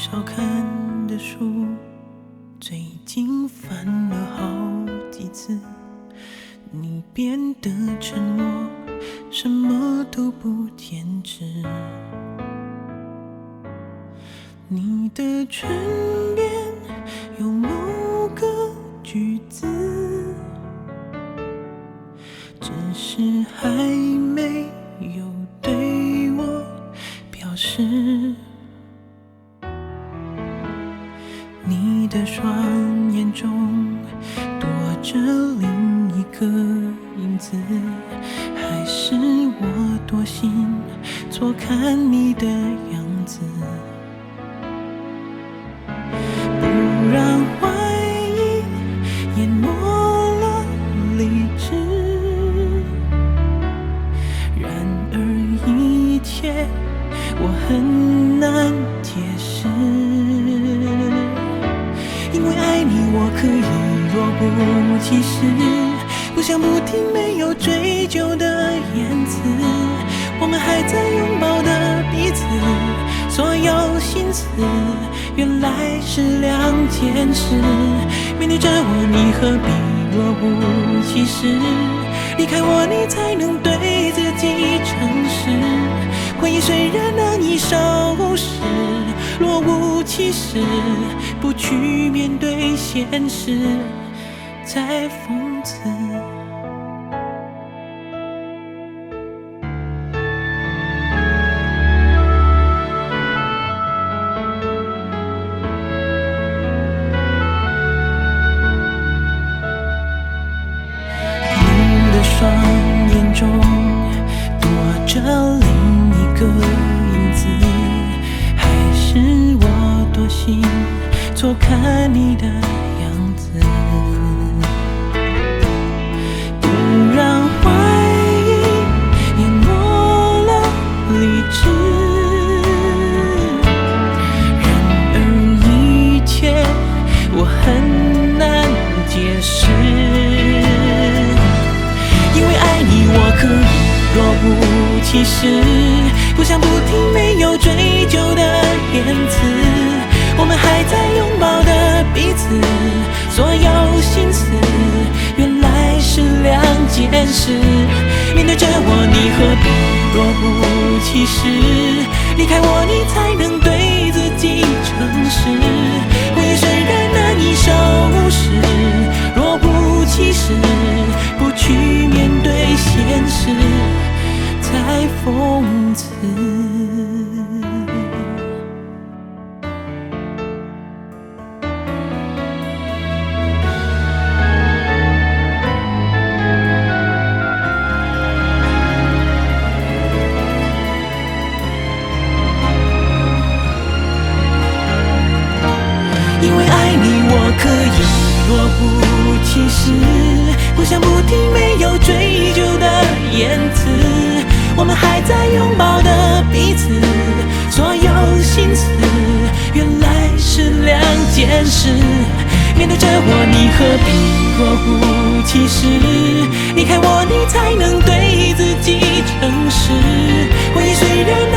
少看的书，最近翻了好几次。你变得沉默，什么都不坚持。你的唇边有某个句子，只是还没有对我表示。的双眼中躲着另一个影子，还是我多心错看你的样子，不让怀疑淹没了理智。然而一切我很难解释。爱你，我可以若无其事，不想不听没有追究的言辞。我们还在拥抱的彼此，所有心思原来是两件事。面对着我，你何必若无其事？离开我，你才能对自己诚实。回忆虽然难以收拾，若无其实，不去面对现实，在讽刺。你的双眼中看你的样子，不让怀疑淹没了理智。然而一切我很难解释。因为爱你，我可以若无其事，不想不听没有追究的言辞。我们还在用所有心思原来是两件事。面对着我，你何必若无其事？离开我，你才能对自己诚实。回忆虽然难以收拾，若无其事，不去面对现实，才讽刺。可以若无其事，不想不听没有追究的言辞。我们还在拥抱的彼此，所有心思原来是两件事。面对着我，你何必若无其事？离开我，你才能对自己诚实。回忆虽然。